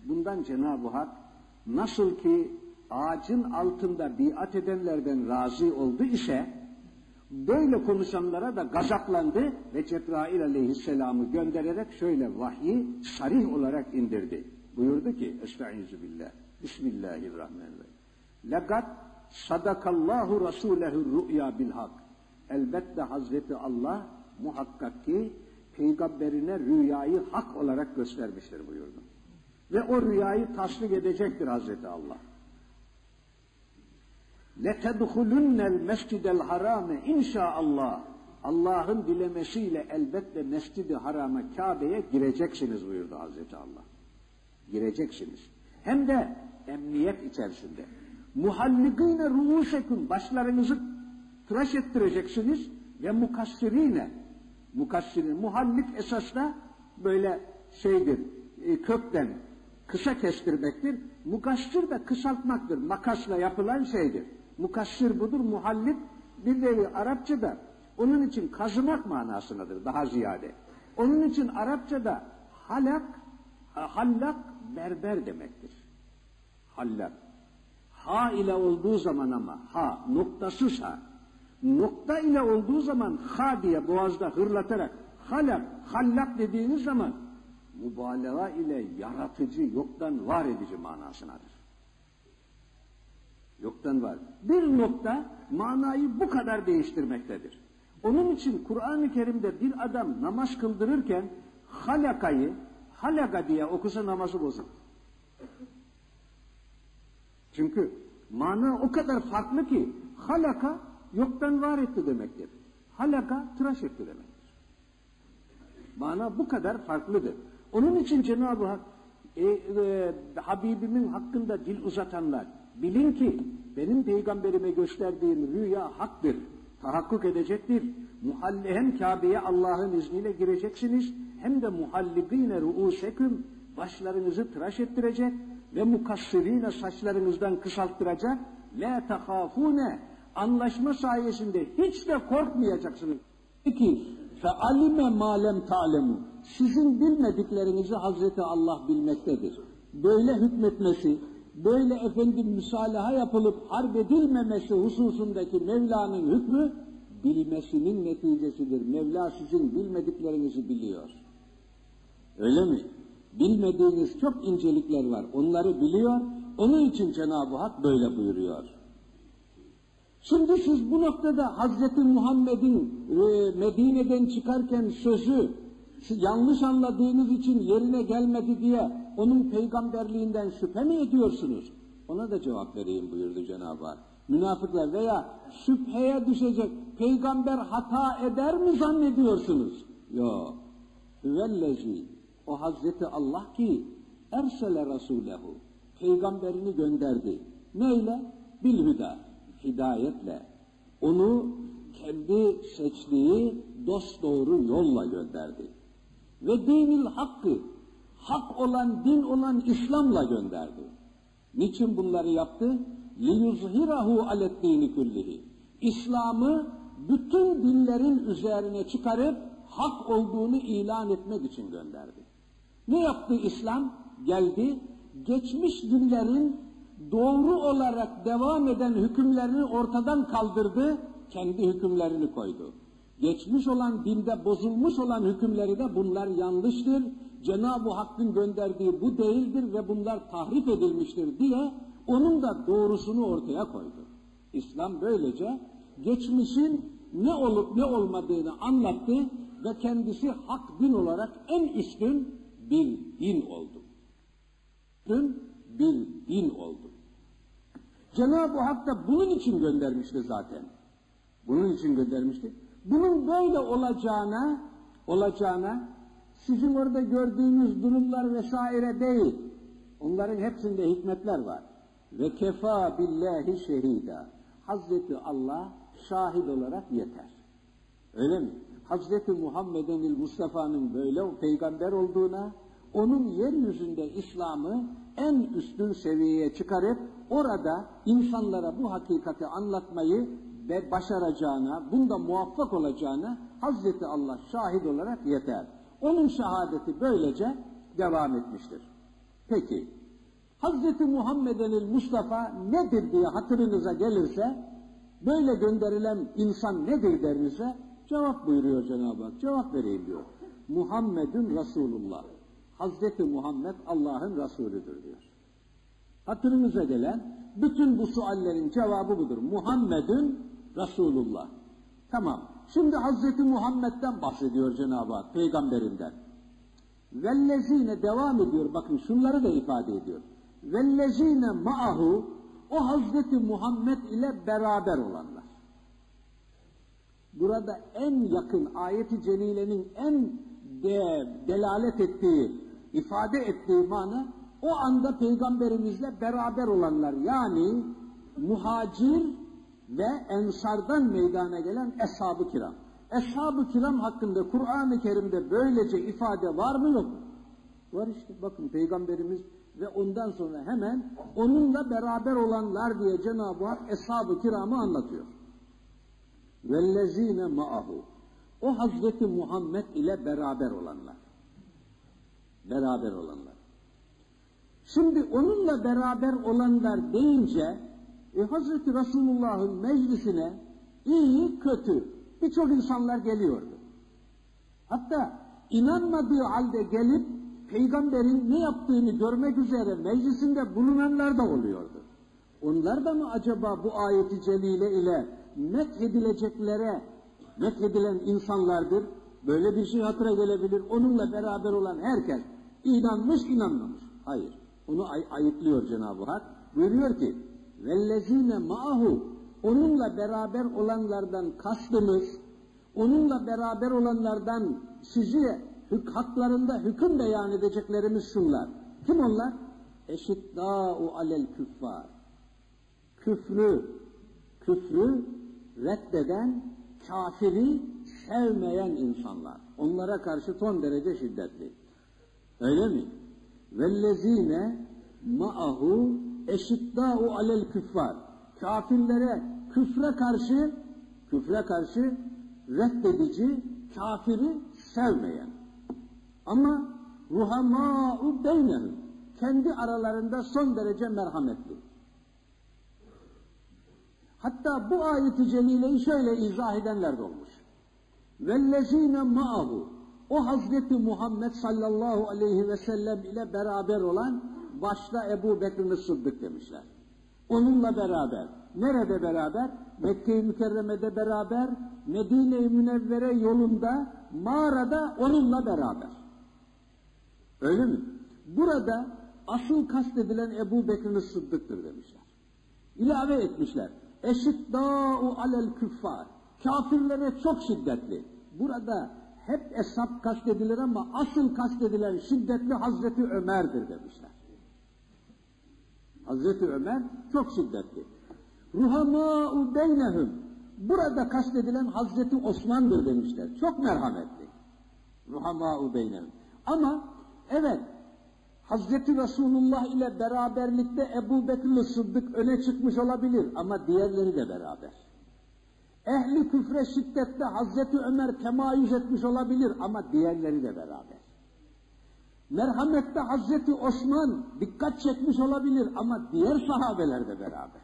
Bundan Cenab-ı Hak nasıl ki ağacın altında biat edenlerden razı oldu ise böyle konuşanlara da gazaplandı ve Cebrail aleyhisselamı göndererek şöyle vahyi sarih olarak indirdi. Buyurdu ki Estaizu billah Bismillahirrahmanirrahim Lekat sadakallahu rasulehu rü'ya bil hak elbette Hazreti Allah muhakkak ki peygamberine rüyayı hak olarak göstermiştir buyurdu. Ve o rüyayı tasdik edecektir Hazreti Allah. لَتَدْخُلُنَّ الْمَسْجِدَ الْحَرَامَ inşaallah. Allah'ın dilemesiyle elbette Mescid-i Haram'a Kabe'ye gireceksiniz buyurdu Hazreti Allah. Gireceksiniz. Hem de emniyet içerisinde. Muhallikine ruusekun başlarınızı tıraş ettireceksiniz ve mukassirine mukassirin muhallik esas da böyle şeydir e, kökten kısa kestirmektir. Mukassir de kısaltmaktır. Makasla yapılan şeydir. Mukassir budur. Muhallik bir nevi Arapçada onun için kazımak manasındadır daha ziyade. Onun için Arapçada halak hallak berber demektir. Hallak. Ha ile olduğu zaman ama ha noktasız ha nokta ile olduğu zaman ha diye boğazda hırlatarak halak, hallak dediğiniz zaman mübalağa ile yaratıcı, yoktan var edici manasınadır. Yoktan var. Bir nokta manayı bu kadar değiştirmektedir. Onun için Kur'an-ı Kerim'de bir adam namaz kıldırırken halakayı halaka diye okusa namazı bozulur. Çünkü mana o kadar farklı ki halaka yoktan var etti demektir. Halaka tıraş etti demektir. Mana bu kadar farklıdır. Onun için Cenab-ı Hak e, e, Habibimin hakkında dil uzatanlar bilin ki benim peygamberime gösterdiğim rüya haktır. Tahakkuk edecektir. Muhalle hem Kabe'ye Allah'ın izniyle gireceksiniz hem de muhalligine ruuseküm başlarınızı tıraş ettirecek ve mukassirine saçlarınızdan kısalttıracak. La tehafune anlaşma sayesinde hiç de korkmayacaksınız. Peki fealime malem ta'lemu sizin bilmediklerinizi Hazreti Allah bilmektedir. Böyle hükmetmesi, böyle efendim müsalaha yapılıp harp edilmemesi hususundaki Mevla'nın hükmü bilmesinin neticesidir. Mevla sizin bilmediklerinizi biliyor. Öyle mi? Bilmediğiniz çok incelikler var. Onları biliyor. Onun için Cenab-ı Hak böyle buyuruyor. Şimdi siz bu noktada Hazreti Muhammed'in e, Medine'den çıkarken sözü yanlış anladığınız için yerine gelmedi diye onun peygamberliğinden şüphe mi ediyorsunuz? Ona da cevap vereyim buyurdu Cenab-ı Hak. Münafıklar veya şüpheye düşecek peygamber hata eder mi zannediyorsunuz? Yok. Hüvellezi o Hazreti Allah ki ersele rasulehu peygamberini gönderdi. Neyle? Bilhüda hidayetle onu kendi seçtiği dost doğru yolla gönderdi. ve dinil hakkı hak olan din olan İslam'la gönderdi. Niçin bunları yaptı? liyuzhirahu aleddini küllihi. İslam'ı bütün dinlerin üzerine çıkarıp hak olduğunu ilan etmek için gönderdi. Ne yaptı İslam? Geldi, geçmiş dinlerin doğru olarak devam eden hükümlerini ortadan kaldırdı, kendi hükümlerini koydu. Geçmiş olan dinde bozulmuş olan hükümleri de bunlar yanlıştır, Cenab-ı Hakk'ın gönderdiği bu değildir ve bunlar tahrif edilmiştir diye onun da doğrusunu ortaya koydu. İslam böylece geçmişin ne olup ne olmadığını anlattı ve kendisi hak din olarak en üstün bir din oldu. Üstün bir din oldu. Cenab-ı Hak da bunun için göndermişti zaten. Bunun için göndermişti. Bunun böyle olacağına, olacağına sizin orada gördüğünüz durumlar vesaire değil. Onların hepsinde hikmetler var. Ve kefa billahi şehida. Hazreti Allah şahit olarak yeter. Öyle mi? Hazreti Muhammed'in Mustafa'nın böyle o peygamber olduğuna, onun yeryüzünde İslam'ı en üstün seviyeye çıkarıp orada insanlara bu hakikati anlatmayı ve başaracağına, bunda muvaffak olacağına Hazreti Allah şahit olarak yeter. Onun şehadeti böylece devam etmiştir. Peki, Hazreti Muhammed'in Mustafa nedir diye hatırınıza gelirse, böyle gönderilen insan nedir derinize, cevap buyuruyor Cenab-ı Hak, cevap vereyim diyor. Muhammedun Resulullah. Hazreti Muhammed Allah'ın Resulüdür diyor. Hatırınıza gelen bütün bu suallerin cevabı budur. Muhammedun Resulullah. Tamam. Şimdi Hazreti Muhammed'den bahsediyor Cenab-ı Hak, peygamberinden. Vellezine devam ediyor. Bakın şunları da ifade ediyor. Vellezine ma'ahu o Hazreti Muhammed ile beraber olanlar. Burada en yakın ayeti celilenin en de, delalet ettiği, ifade ettiği mana o anda peygamberimizle beraber olanlar yani muhacir ve ensardan meydana gelen eshab-ı kiram. Eshab-ı kiram hakkında Kur'an-ı Kerim'de böylece ifade var mı yok mu? Var işte bakın peygamberimiz ve ondan sonra hemen onunla beraber olanlar diye Cenab-ı Hak eshab-ı kiramı anlatıyor. Vellezine ma'ahu. O Hazreti Muhammed ile beraber olanlar. Beraber olanlar. Şimdi onunla beraber olanlar deyince e, Hazreti Resulullah'ın meclisine iyi kötü birçok insanlar geliyordu. Hatta inanmadığı halde gelip peygamberin ne yaptığını görmek üzere meclisinde bulunanlar da oluyordu. Onlar da mı acaba bu ayeti celile ile methedileceklere methedilen insanlardır? Böyle bir şey hatıra gelebilir. Onunla beraber olan herkes inanmış inanmamış. Hayır. Onu ay ayıplıyor Cenab-ı Hak. Buyuruyor ki vellezine ma'ahu onunla beraber olanlardan kastımız onunla beraber olanlardan sizi haklarında hüküm beyan edeceklerimiz şunlar. Kim onlar? Eşiddâ'u alel küffar. Küfrü, küfrü reddeden, kafiri sevmeyen insanlar. Onlara karşı son derece şiddetli. Öyle mi? Vellezine ma'ahu eşiddâ'u alel küffar. Kafirlere, küfre karşı, küfre karşı reddedici, kafiri sevmeyen. Ama ruhamâ'u beynehum. Kendi aralarında son derece merhametli. Hatta bu ayeti celileyi şöyle izah edenler de olmuş. Vellezine ma'ahu o Hazreti Muhammed sallallahu aleyhi ve sellem ile beraber olan başta Ebu Bekir'in Sıddık demişler. Onunla beraber. Nerede beraber? Mekke-i Mükerreme'de beraber, Medine-i Münevvere yolunda, mağarada onunla beraber. Öyle mi? Burada asıl kastedilen Ebu Bekir'in Sıddık'tır demişler. İlave etmişler. Eşiddâ'u alel küffar. Kafirlere çok şiddetli. Burada hep hesap kastedilir ama asıl kastedilen şiddetli Hazreti Ömer'dir demişler. Hazreti Ömer çok şiddetli. Ruhamâ'u beynehum. Burada kastedilen Hazreti Osman'dır demişler. Çok merhametli. Ruhamâ'u beynehum. Ama evet Hazreti Resulullah ile beraberlikte Ebu Bekir Sıddık öne çıkmış olabilir ama diğerleri de beraber. Ehli küfre şiddette Hazreti Ömer temayüz etmiş olabilir ama diğerleri de beraber. Merhamette Hazreti Osman dikkat çekmiş olabilir ama diğer sahabeler de beraber.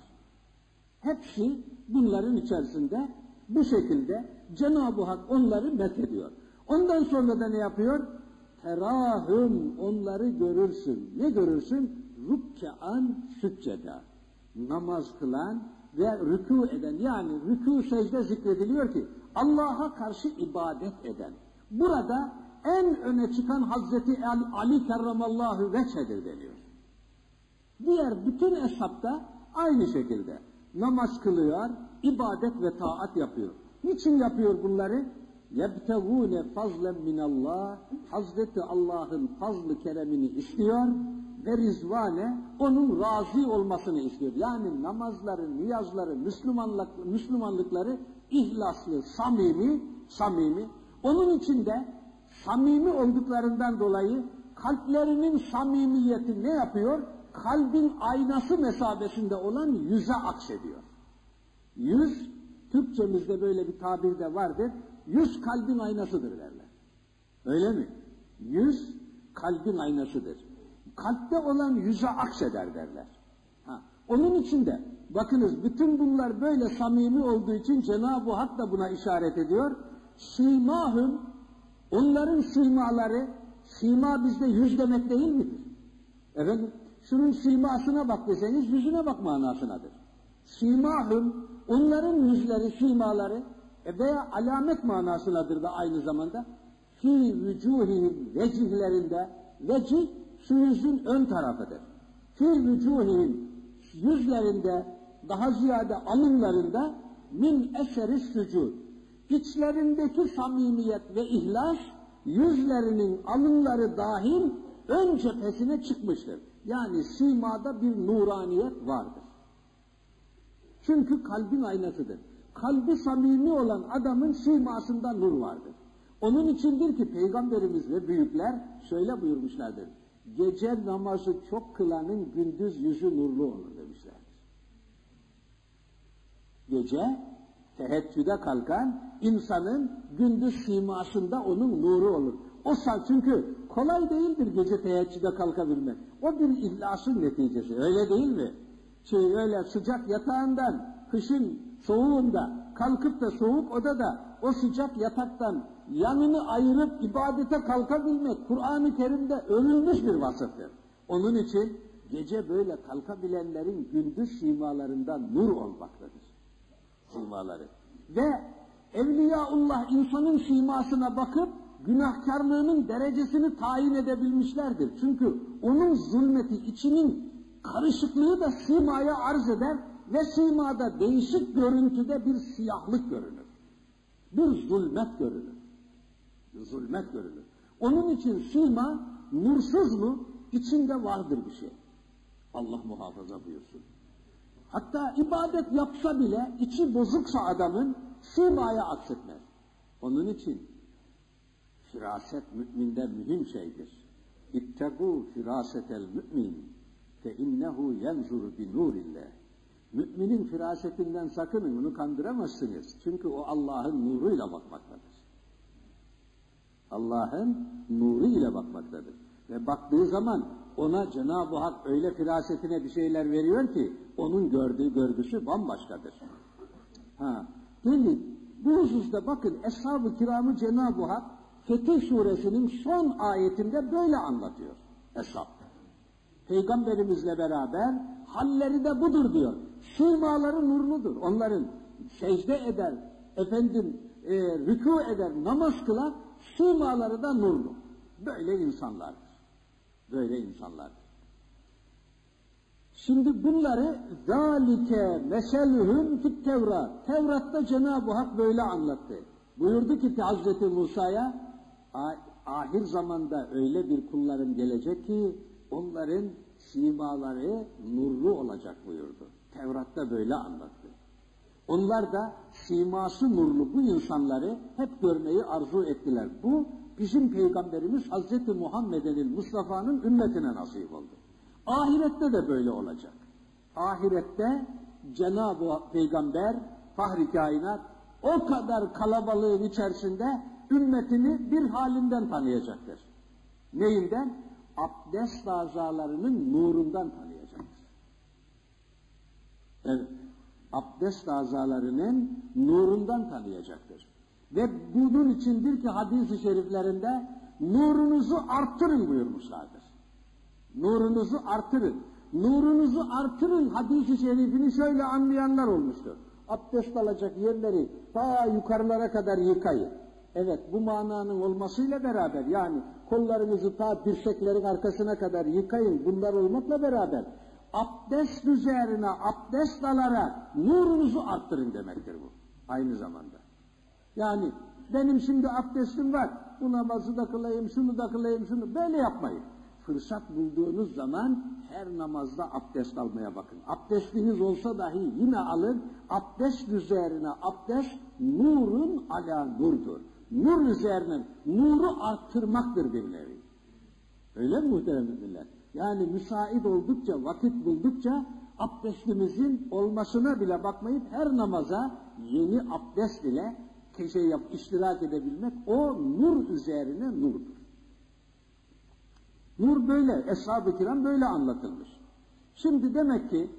Hepsi bunların içerisinde bu şekilde Cenab-ı Hak onları methediyor. Ondan sonra da ne yapıyor? Terahüm onları görürsün. Ne görürsün? Rükkean sücceda. Namaz kılan ve rükû eden yani rükû secde zikrediliyor ki Allah'a karşı ibadet eden. Burada en öne çıkan Hazreti Ali, kerramallahu veçhedir deniyor. Diğer bütün hesapta aynı şekilde namaz kılıyor, ibadet ve taat yapıyor. Niçin yapıyor bunları? yebtevûne fazlen minallah Hazreti Allah'ın fazlı keremini istiyor ve rizvane onun razı olmasını istiyor. Yani namazları, niyazları, Müslümanlık, Müslümanlıkları ihlaslı, samimi, samimi. Onun için de samimi olduklarından dolayı kalplerinin samimiyeti ne yapıyor? Kalbin aynası mesabesinde olan yüze aksediyor. Yüz, Türkçemizde böyle bir tabir de vardır Yüz kalbin aynasıdır derler. Öyle mi? Yüz kalbin aynasıdır. Kalpte olan yüze akseder derler. Ha. Onun için de bakınız bütün bunlar böyle samimi olduğu için Cenab-ı Hak da buna işaret ediyor. Simahum onların simaları sima bizde yüz demek değil midir? Efendim şunun simasına bak deseniz yüzüne bak manasınadır. Simahum onların yüzleri simaları e veya alamet manasınadır da aynı zamanda fi vücuhihim vecihlerinde vecih şu yüzün ön tarafıdır. Fi vücuhihim yüzlerinde daha ziyade alınlarında min eseri sücud içlerindeki samimiyet ve ihlas yüzlerinin alınları dahil ön cephesine çıkmıştır. Yani simada bir nuraniyet vardır. Çünkü kalbin aynasıdır. Kalbi samimi olan adamın simasında nur vardır. Onun içindir ki Peygamberimiz ve büyükler şöyle buyurmuşlardır. Gece namazı çok kılanın gündüz yüzü nurlu olur demişlerdir. Gece teheccüde kalkan insanın gündüz simasında onun nuru olur. O çünkü kolay değildir gece teheccüde kalkabilmek. O bir ihlasın neticesi öyle değil mi? Şey öyle sıcak yatağından kışın soğuğunda kalkıp da soğuk odada o sıcak yataktan yanını ayırıp ibadete kalkabilmek Kur'an-ı Kerim'de övülmüş bir vasıftır. Onun için gece böyle kalkabilenlerin gündüz simalarından nur olmaktadır. Simaları. Ve Evliyaullah insanın simasına bakıp günahkarlığının derecesini tayin edebilmişlerdir. Çünkü onun zulmeti, içinin karışıklığı da simaya arz eder ve simada değişik görüntüde bir siyahlık görünür. Bir zulmet görünür. Bir zulmet görünür. Onun için sima nursuz mu? İçinde vardır bir şey. Allah muhafaza buyursun. Hatta ibadet yapsa bile içi bozuksa adamın simaya aksetmez. Onun için firaset müminde mühim şeydir. İttegû firasetel mümin fe innehu yenzuru bi nurillah. Müminin firasetinden sakının, onu kandıramazsınız. Çünkü o Allah'ın nuruyla bakmaktadır. Allah'ın nuru ile bakmaktadır. Ve baktığı zaman ona Cenab-ı Hak öyle firasetine bir şeyler veriyor ki onun gördüğü görgüsü bambaşkadır. Ha, gelin bu hususta bakın Eshab-ı Kiram'ı Cenab-ı Hak Fetih Suresinin son ayetinde böyle anlatıyor. Eshab. Peygamberimizle beraber halleri de budur diyor. Simaları nurludur. Onların secde eder, efendim e, rükû eder, namaz kılar, simaları da nurlu. Böyle insanlardır. Böyle insanlardır. Şimdi bunları zalike meselühüm fit Tevrat. Tevrat'ta Cenab-ı Hak böyle anlattı. Buyurdu ki Hazreti Musa'ya ahir zamanda öyle bir kullarım gelecek ki onların simaları nurlu olacak buyurdu. Tevrat'ta böyle anlattı. Onlar da siması nurlu bu insanları hep görmeyi arzu ettiler. Bu bizim peygamberimiz Hazreti Muhammed'in Mustafa'nın ümmetine nasip oldu. Ahirette de böyle olacak. Ahirette Cenab-ı Peygamber Fahri Kainat o kadar kalabalığın içerisinde ümmetini bir halinden tanıyacaktır. Neyinden? Abdest azalarının nurundan tanıyacaktır. Abdest azalarının nurundan tanıyacaktır. Ve bunun içindir ki hadis-i şeriflerinde nurunuzu arttırın buyurmuşlardır. Nurunuzu artırın. Nurunuzu artırın hadis-i şerifini şöyle anlayanlar olmuştur. Abdest alacak yerleri ta yukarılara kadar yıkayın. Evet bu mananın olmasıyla beraber yani kollarınızı ta dirseklerin arkasına kadar yıkayın bunlar olmakla beraber abdest üzerine abdest alarak nurunuzu arttırın demektir bu. Aynı zamanda. Yani benim şimdi abdestim var bu namazı da kılayım şunu da kılayım şunu böyle yapmayın. Fırsat bulduğunuz zaman her namazda abdest almaya bakın. Abdestiniz olsa dahi yine alın. Abdest üzerine abdest nurun ala nurdur. Nur üzerine nuru arttırmaktır bir nevi. Öyle mi muhterem millet? Yani müsait oldukça, vakit buldukça abdestimizin olmasına bile bakmayıp her namaza yeni abdest ile şey yap, iştirak edebilmek o nur üzerine nurdur. Nur böyle, Eshab-ı Kiram böyle anlatılmış. Şimdi demek ki,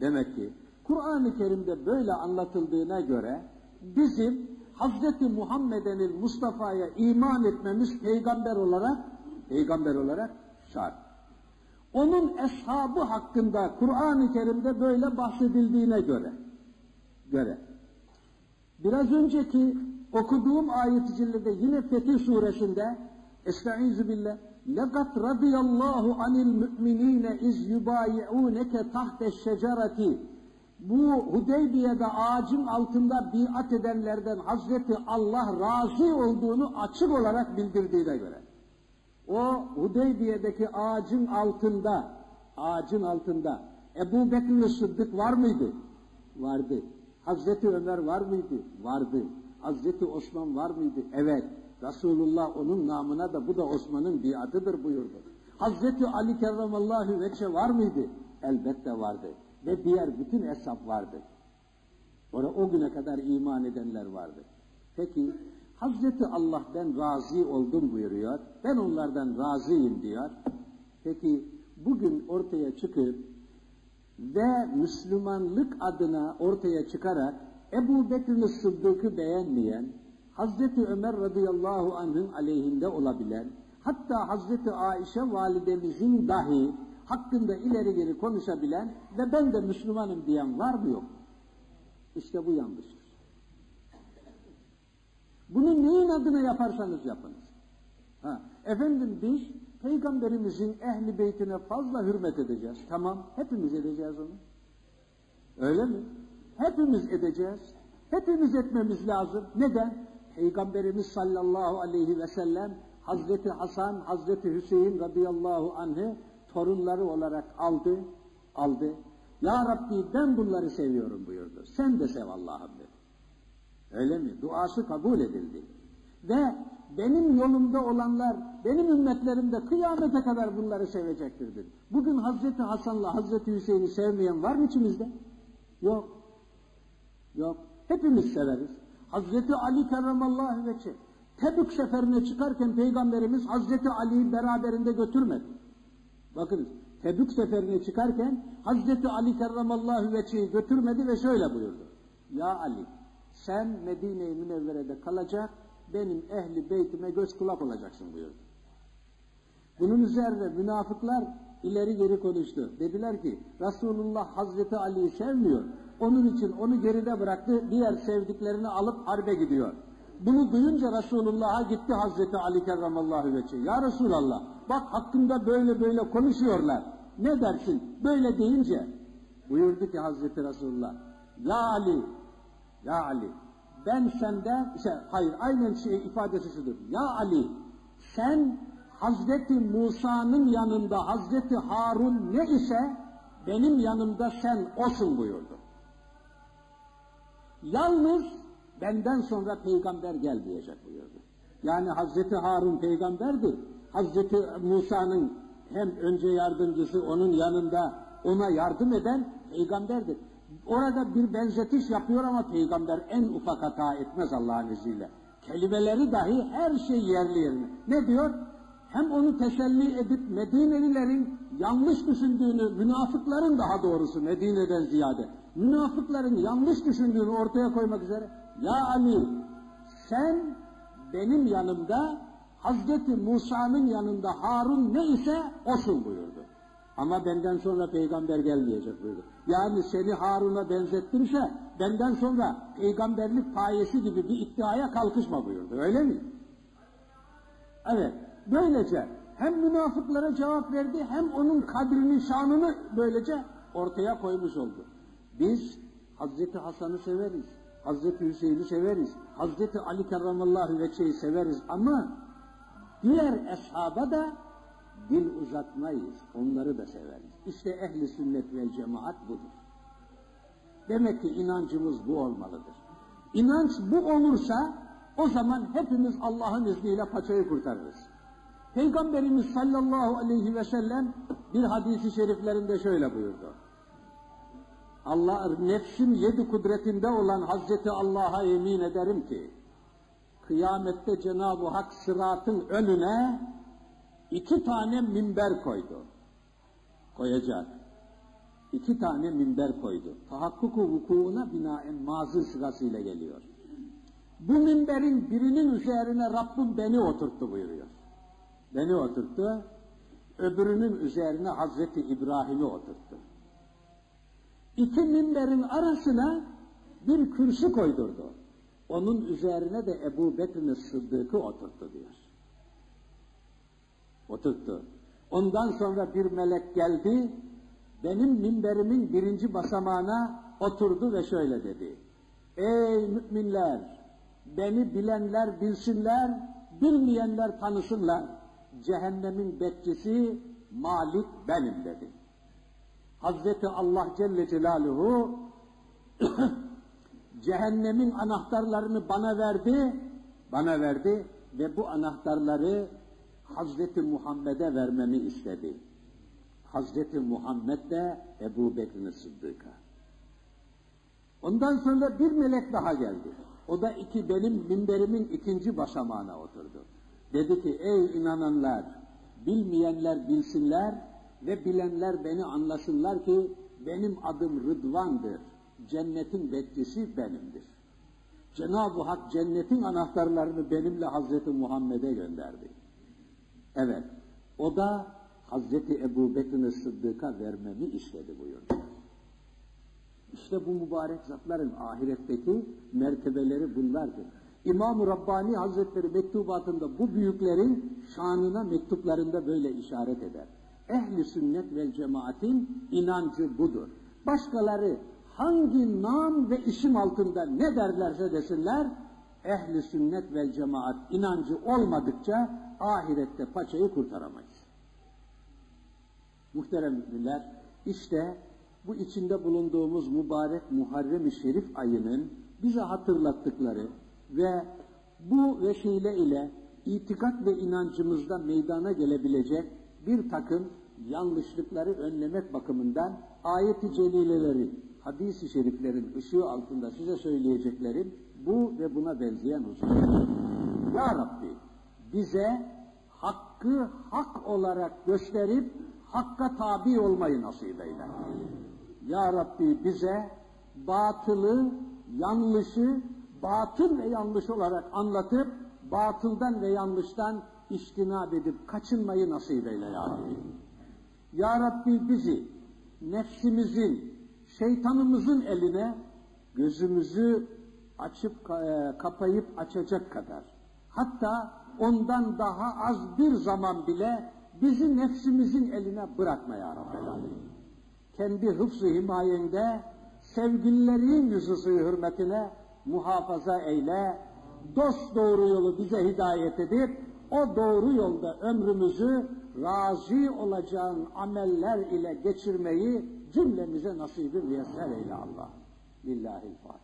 demek ki Kur'an-ı Kerim'de böyle anlatıldığına göre bizim Hazreti Muhammed'in Mustafa'ya iman etmemiz peygamber olarak peygamber olarak şart Onun eshabı hakkında Kur'an-ı Kerim'de böyle bahsedildiğine göre göre biraz önceki okuduğum ayet-i cellede yine Fetih suresinde Estaizu billah لَقَدْ رَضِيَ اللّٰهُ عَنِ الْمُؤْمِنِينَ اِذْ يُبَايِعُونَكَ تَحْتَ الشَّجَرَةِ Bu Hudeybiye'de ağacın altında biat edenlerden Hazreti Allah razı olduğunu açık olarak bildirdiğine göre. O Hudeybiye'deki ağacın altında, ağacın altında Ebu Bekir Sıddık var mıydı? Vardı. Hazreti Ömer var mıydı? Vardı. Hazreti Osman var mıydı? Evet. Resulullah onun namına da bu da Osman'ın biatıdır buyurdu. Hazreti Ali kerramallahu veçe var mıydı? Elbette vardı. Ve diğer bütün hesap vardı. Orada o güne kadar iman edenler vardı. Peki Hazreti Allah ben razı oldum buyuruyor. Ben onlardan razıyım diyor. Peki bugün ortaya çıkıp ve Müslümanlık adına ortaya çıkarak Ebu Bekir'in Sıddık'ı beğenmeyen, Hazreti Ömer radıyallahu anh'ın aleyhinde olabilen, hatta Hazreti Ayşe validemizin dahi hakkında ileri geri konuşabilen ve ben de Müslümanım diyen var mı yok? İşte bu yanlıştır. Bunu neyin adına yaparsanız yapınız. Ha, efendim biz peygamberimizin ehli beytine fazla hürmet edeceğiz. Tamam, hepimiz edeceğiz onu. Öyle mi? Hepimiz edeceğiz. Hepimiz etmemiz lazım. Neden? Peygamberimiz sallallahu aleyhi ve sellem Hazreti Hasan, Hazreti Hüseyin radıyallahu anh'ı torunları olarak aldı, aldı. Ya Rabbi ben bunları seviyorum buyurdu. Sen de sev Allah'ım dedi. Öyle mi? Duası kabul edildi. Ve benim yolumda olanlar, benim ümmetlerim de kıyamete kadar bunları sevecektir dedi. Bugün Hazreti Hasan'la Hazreti Hüseyin'i sevmeyen var mı içimizde? Yok. Yok. Hepimiz severiz. Hazreti Ali kerramallahu veçe Tebük seferine çıkarken Peygamberimiz Hazreti Ali'yi beraberinde götürmedi. Bakınız Tebük seferine çıkarken Hazreti Ali kerramallahu veçeyi götürmedi ve şöyle buyurdu. Ya Ali sen Medine-i Münevvere'de kalacak benim ehli beytime göz kulak olacaksın buyurdu. Bunun üzerine münafıklar ileri geri konuştu. Dediler ki Resulullah Hazreti Ali'yi sevmiyor. Onun için onu geride bıraktı. Diğer sevdiklerini alıp harbe gidiyor. Bunu duyunca Resulullah'a gitti Hazreti Ali kerramallahu veçhi. Ya Resulallah bak hakkında böyle böyle konuşuyorlar. Ne dersin? Böyle deyince buyurdu ki Hazreti Resulullah Ya Ali Ya Ali ben senden işte, hayır aynen şey ifadesi şudur. Ya Ali sen Hazreti Musa'nın yanında Hazreti Harun ne ise benim yanımda sen olsun buyurdu. Yalnız benden sonra peygamber gel diyecek buyurdu. Yani Hazreti Harun peygamberdir. Hazreti Musa'nın hem önce yardımcısı onun yanında ona yardım eden peygamberdir. Orada bir benzetiş yapıyor ama peygamber en ufak hata etmez Allah'ın izniyle. Kelimeleri dahi her şey yerli yerine. Ne diyor? Hem onu teselli edip Medinelilerin yanlış düşündüğünü, münafıkların daha doğrusu Medine'den ziyade, münafıkların yanlış düşündüğünü ortaya koymak üzere, Ya Ali sen benim yanımda Hazreti Musa'nın yanında Harun ne ise osun buyurdu. Ama benden sonra peygamber gelmeyecek buyurdu. Yani seni Harun'a benzettirse benden sonra peygamberlik payesi gibi bir iddiaya kalkışma buyurdu. Öyle mi? Evet. Böylece hem münafıklara cevap verdi hem onun kadrini, şanını böylece ortaya koymuş oldu. Biz Hazreti Hasan'ı severiz. Hazreti Hüseyin'i severiz. Hazreti Ali kerramallahu veçeyi severiz ama diğer eshaba da dil uzatmayız. Onları da severiz. İşte ehli sünnet ve cemaat budur. Demek ki inancımız bu olmalıdır. İnanç bu olursa o zaman hepimiz Allah'ın izniyle paçayı kurtarırız. Peygamberimiz sallallahu aleyhi ve sellem bir hadisi şeriflerinde şöyle buyurdu. Allah nefsim yedi kudretinde olan Hazreti Allah'a yemin ederim ki kıyamette Cenab-ı Hak sıratın önüne iki tane minber koydu. Koyacak. İki tane minber koydu. Tahakkuku vukuuna binaen mazı sırasıyla geliyor. Bu minberin birinin üzerine Rabbim beni oturttu buyuruyor. Beni oturttu. Öbürünün üzerine Hazreti İbrahim'i oturttu. İki minberin arasına bir kürsü koydurdu. Onun üzerine de Ebu Bekir'in Sıddık'ı oturttu diyor. Oturttu. Ondan sonra bir melek geldi, benim minberimin birinci basamağına oturdu ve şöyle dedi. Ey müminler, beni bilenler bilsinler, bilmeyenler tanısınlar. Cehennemin bekçisi Malik benim dedi. Hazreti Allah Celle Celaluhu cehennemin anahtarlarını bana verdi, bana verdi ve bu anahtarları Hazreti Muhammed'e vermemi istedi. Hazreti Muhammed de Ebu Bekir'in Sıddık'a. Ondan sonra bir melek daha geldi. O da iki benim minberimin ikinci basamağına oturdu. Dedi ki ey inananlar, bilmeyenler bilsinler ve bilenler beni anlasınlar ki benim adım Rıdvan'dır. Cennetin bekçisi benimdir. Cenab-ı Hak cennetin anahtarlarını benimle Hazreti Muhammed'e gönderdi. Evet, o da Hazreti Ebu Bekir'in Sıddık'a vermemi istedi buyurdu. İşte bu mübarek zatların ahiretteki mertebeleri bunlardır. İmam-ı Rabbani Hazretleri mektubatında bu büyüklerin şanına mektuplarında böyle işaret eder. Ehli sünnet vel cemaatin inancı budur. Başkaları hangi nam ve isim altında ne derlerse desinler, ehli sünnet vel cemaat inancı olmadıkça ahirette paçayı kurtaramayız. Muhterem müminler, işte bu içinde bulunduğumuz mübarek Muharrem-i Şerif ayının bize hatırlattıkları ve bu vesile ile itikat ve inancımızda meydana gelebilecek bir takım yanlışlıkları önlemek bakımından ayet-i celileleri, hadis-i şeriflerin ışığı altında size söyleyeceklerim bu ve buna benzeyen hususlar. Ya Rabbi bize hakkı hak olarak gösterip hakka tabi olmayı nasip eyle. Ya Rabbi bize batılı, yanlışı, batıl ve yanlış olarak anlatıp batıldan ve yanlıştan iştinab edip kaçınmayı nasip eyle ya Rabbi. Ya Rabbi bizi nefsimizin, şeytanımızın eline gözümüzü açıp e, kapayıp açacak kadar hatta ondan daha az bir zaman bile bizi nefsimizin eline bırakma ya. Kendi hıfzı himayende sevgililerin yüzüsü hürmetine muhafaza eyle, dost doğru yolu bize hidayet edip, o doğru yolda ömrümüzü razı olacağın ameller ile geçirmeyi cümlemize nasibi müyesser eyle Allah. Lillahi'l-Fatiha.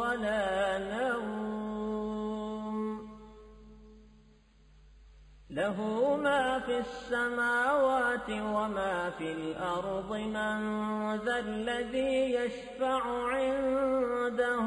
ولا نوم. له ما في السماوات وما في الأرض من ذا الذي يشفع عنده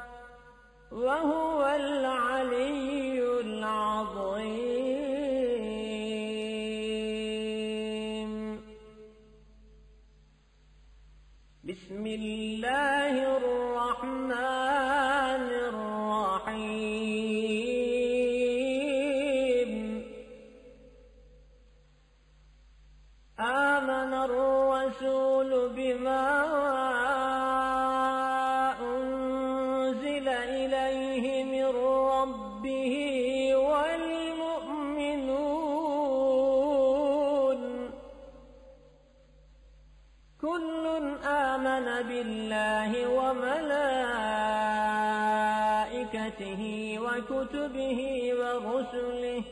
وهو العلي العظيم. بسم الله آمن بالله وملائكته وكتبه ورسله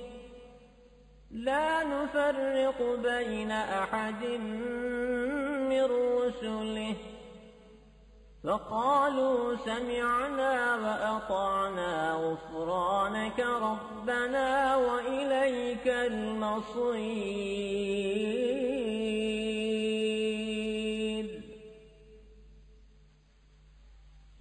لا نفرق بين أحد من رسله فقالوا سمعنا وأطعنا غفرانك ربنا وإليك المصير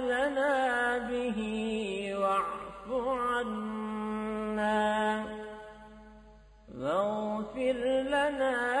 لنا به واعف عنا واغفر لنا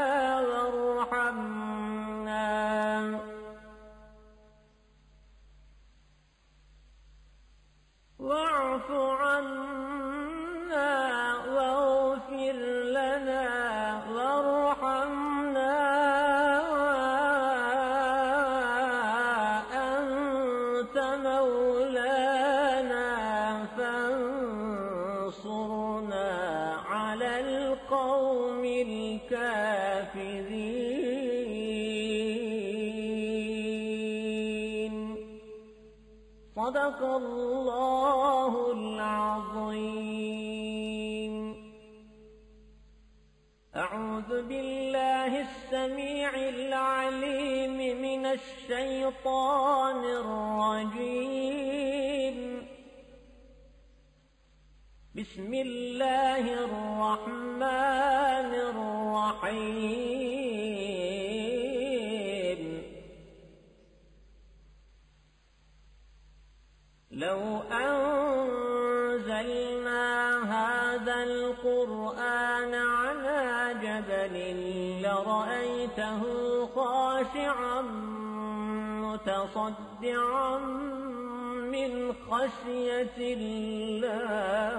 بسم الله الرحمن الرحيم. لو أنزلنا هذا القرآن على جبل لرأيته خاشعا متصدعا من خشية الله.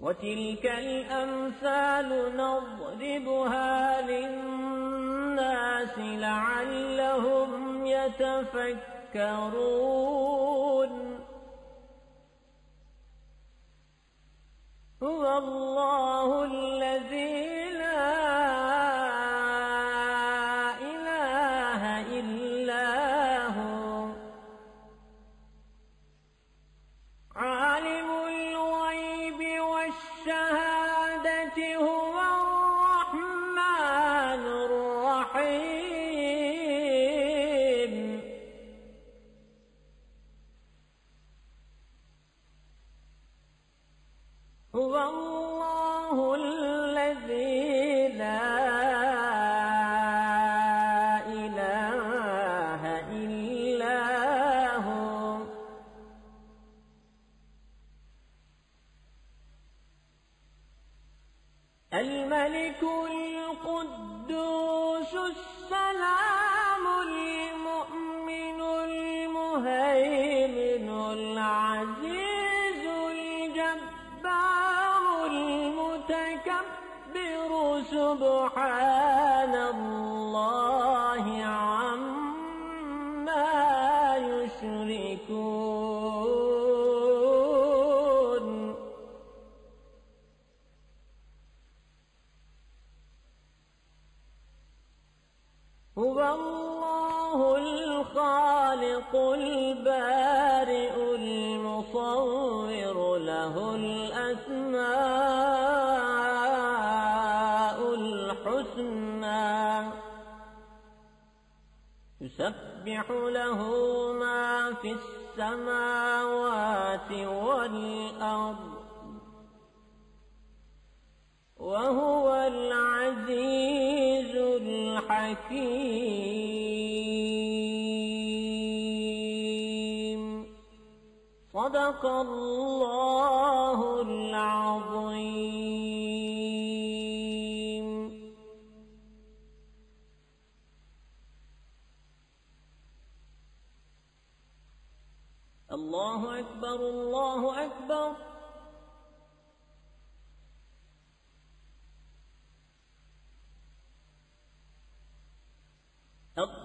وتلك الأمثال نضربها للناس لعلهم يتفكرون. هو الله الذي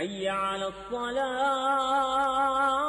حي على الصلاة.